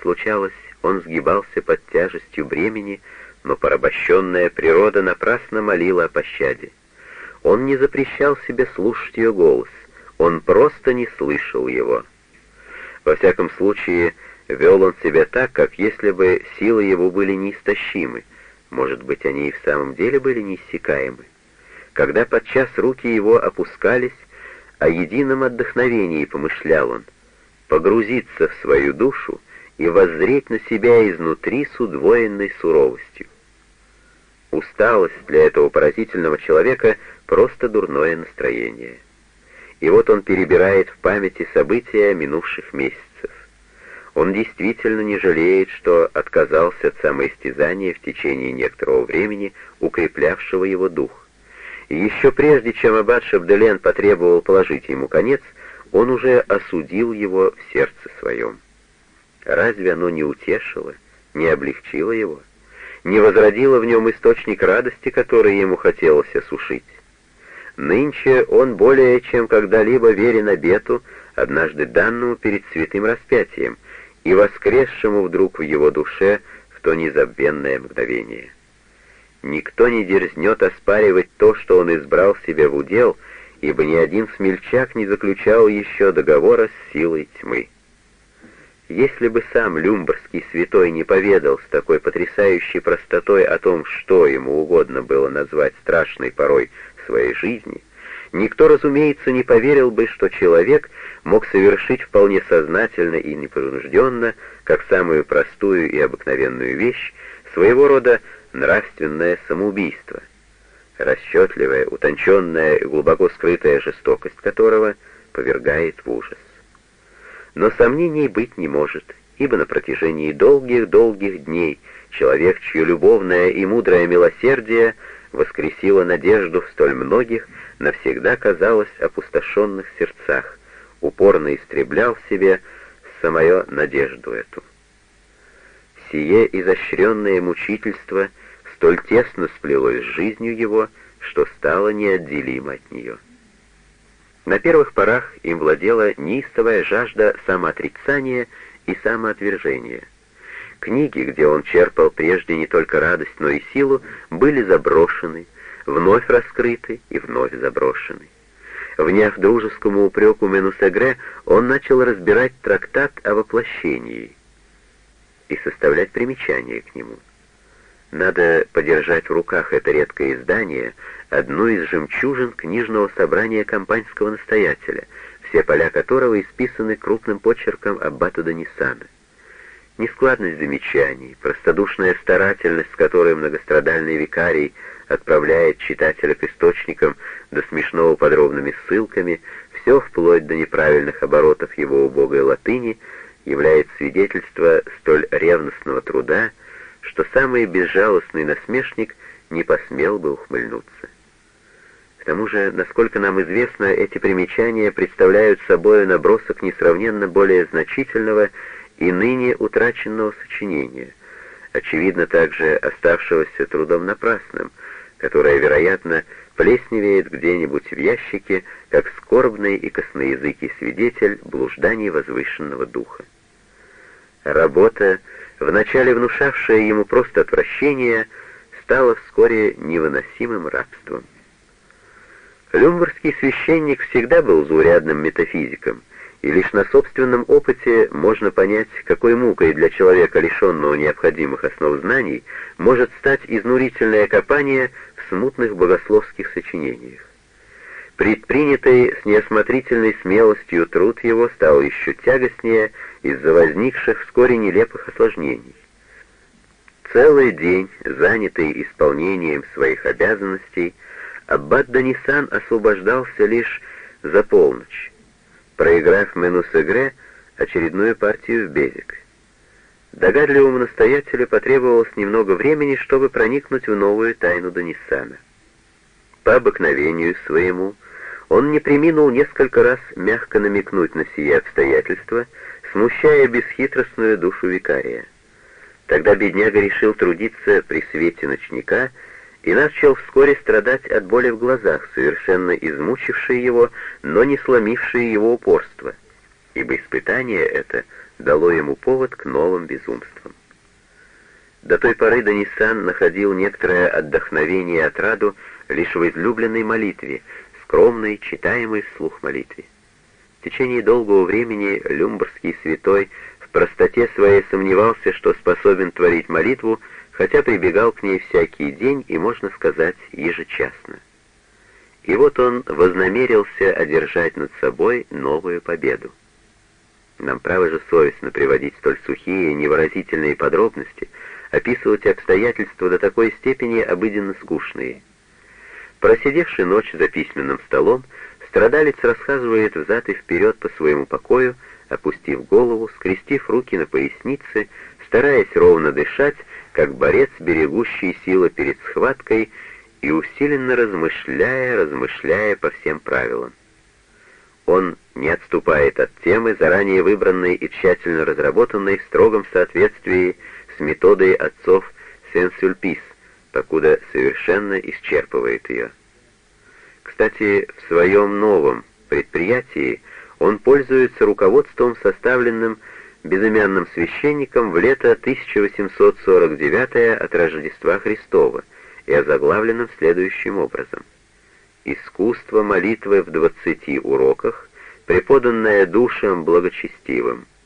Случалось, он сгибался под тяжестью бремени, но порабощенная природа напрасно молила о пощаде. Он не запрещал себе слушать ее голос, он просто не слышал его. Во всяком случае, вел он себя так, как если бы силы его были неистощимы, может быть, они и в самом деле были неиссякаемы. Когда подчас руки его опускались, о едином отдохновении помышлял он, погрузиться в свою душу и воззреть на себя изнутри с удвоенной суровостью. Усталость для этого поразительного человека — просто дурное настроение. И вот он перебирает в памяти события минувших месяцев. Он действительно не жалеет, что отказался от самоистязания в течение некоторого времени, укреплявшего его дух. И еще прежде, чем аббат Шабделен потребовал положить ему конец, он уже осудил его в сердце своем. Разве оно не утешило, не облегчило его, не возродило в нем источник радости, который ему хотелось осушить? Нынче он более чем когда-либо верен обету, однажды данному перед святым распятием, и воскресшему вдруг в его душе в то незабвенное мгновение. Никто не дерзнет оспаривать то, что он избрал себе в удел, ибо ни один смельчак не заключал еще договора с силой тьмы. Если бы сам люмбарский святой не поведал с такой потрясающей простотой о том, что ему угодно было назвать страшной порой своей жизни, никто, разумеется, не поверил бы, что человек мог совершить вполне сознательно и непринужденно, как самую простую и обыкновенную вещь, своего рода нравственное самоубийство, расчетливая, утонченная и глубоко скрытая жестокость которого повергает в ужас но сомнений быть не может, ибо на протяжении долгих-долгих дней человек, чье любовное и мудрое милосердие воскресило надежду в столь многих, навсегда казалось опустошенных сердцах, упорно истреблял в себе самое надежду эту. Сие изощренное мучительство столь тесно сплелось с жизнью его, что стало неотделимо от нее. На первых порах им владела неистовая жажда самоотрицания и самоотвержения. Книги, где он черпал прежде не только радость, но и силу, были заброшены, вновь раскрыты и вновь заброшены. Вняв дружескому упреку Менусегре, он начал разбирать трактат о воплощении и составлять примечания к нему. Надо подержать в руках это редкое издание, одну из жемчужин книжного собрания компаньского настоятеля, все поля которого исписаны крупным почерком аббата Данисана. Нескладность замечаний, простодушная старательность, с которой многострадальный викарий отправляет читателя к источникам до смешного подробными ссылками, все вплоть до неправильных оборотов его убогой латыни, является свидетельство столь ревностного труда, что самый безжалостный насмешник не посмел бы ухмыльнуться. К тому же, насколько нам известно, эти примечания представляют собой набросок несравненно более значительного и ныне утраченного сочинения, очевидно также оставшегося трудом напрасным, которое, вероятно, плесневеет где-нибудь в ящике, как скорбный и косноязыкий свидетель блужданий возвышенного духа. Работа, вначале внушавшая ему просто отвращение, стала вскоре невыносимым рабством. Люмбургский священник всегда был заурядным метафизиком, и лишь на собственном опыте можно понять, какой мукой для человека, лишенного необходимых основ знаний, может стать изнурительное копание в смутных богословских сочинениях. Предпринятый с неосмотрительной смелостью труд его стал еще тягостнее из-за возникших вскоре нелепых осложнений. Целый день, занятый исполнением своих обязанностей, Аббат Данисан освобождался лишь за полночь, проиграв Менус-Игре очередную партию в Безик. Догадливому настоятелю потребовалось немного времени, чтобы проникнуть в новую тайну Данисана. По обыкновению своему он не приминул несколько раз мягко намекнуть на сие обстоятельства, смущая бесхитростную душу викария. Тогда бедняга решил трудиться при свете ночника и начал вскоре страдать от боли в глазах, совершенно измучившей его, но не сломившей его упорство. ибо испытание это дало ему повод к новым безумствам. До той поры Данисан находил некоторое отдохновение и отраду лишь в излюбленной молитве, скромной, читаемой вслух молитве. В течение долгого времени люмбургский святой в простоте своей сомневался, что способен творить молитву, хотя прибегал к ней всякий день и, можно сказать, ежечасно. И вот он вознамерился одержать над собой новую победу. Нам право же совестно приводить столь сухие невыразительные подробности, описывать обстоятельства до такой степени обыденно скучные. Просидевший ночь за письменным столом, страдалец рассказывает взад и вперед по своему покою, опустив голову, скрестив руки на пояснице, стараясь ровно дышать, как борец, берегущий силы перед схваткой, и усиленно размышляя, размышляя по всем правилам. Он не отступает от темы, заранее выбранной и тщательно разработанной в строгом соответствии с методой отцов Сен-Сюльпис, покуда совершенно исчерпывает ее. Кстати, в своем новом предприятии он пользуется руководством, составленным безымянным священником в лето 1849 от Рождества Христова и озаглавленным следующим образом — Искусство молитвы в двадцати уроках, преподанное душам благочестивым —